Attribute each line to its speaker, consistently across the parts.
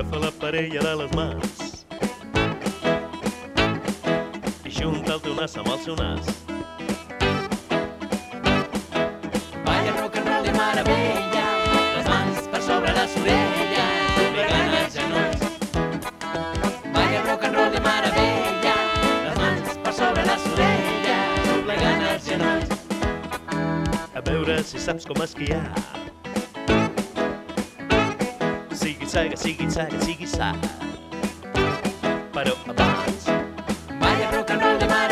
Speaker 1: Agafa la parella de les mans i junta el teu nas amb el seu nas.
Speaker 2: Balla rock and roll de meravella, les mans per sobre les orelles, els genolls. Balla rock and roll de meravella, les mans per sobre les orelles, doblegant els genolls.
Speaker 1: A veure si saps com esquiar. Saga, sigui saga, sigui sa. Però abans
Speaker 2: Balla rock and roll de meravella,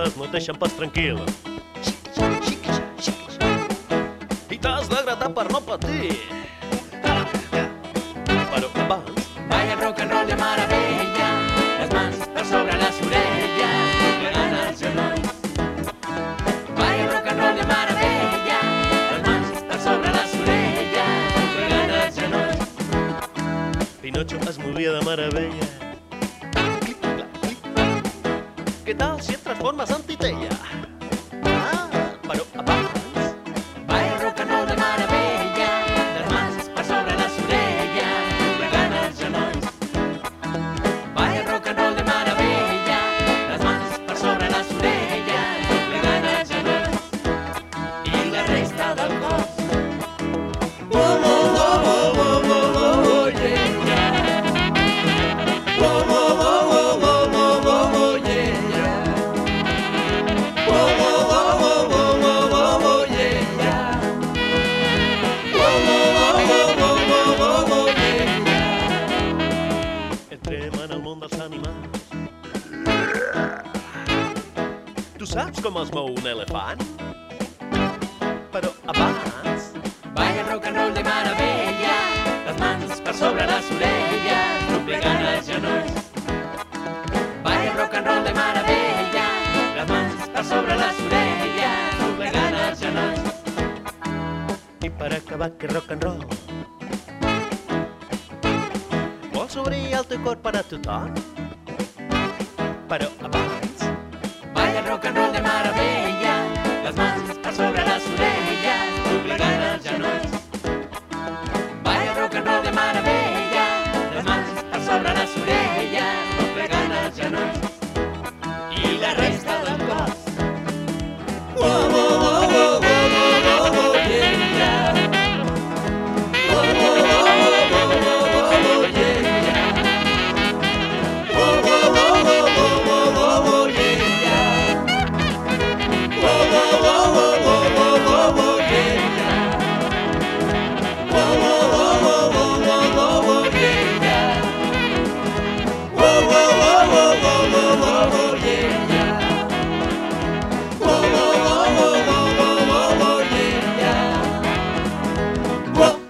Speaker 1: puces no et deixen pas tranquil. I t'has de gratar per no patir. Però abans
Speaker 2: Balla rock and roll de meravella, les mans per sobre les orelles, doblegant els genolls. Balla rock and roll de meravella, les mans per sobre les orelles, doblegant els genolls.
Speaker 1: Pinocho es movia de meravella. ¿qué tal si transformas antiteia? Saps com es mou un elefant? Però abans
Speaker 2: Balla rock and roll de meravella, les mans per sobre les orelles, doblegant els genolls. Balla rock and roll de meravella, les mans per sobre les orelles, doblegant els genolls.
Speaker 1: I per acabar, que rock and roll. Vols obrir el teu cor per a tothom? Però Rock and roll de mar.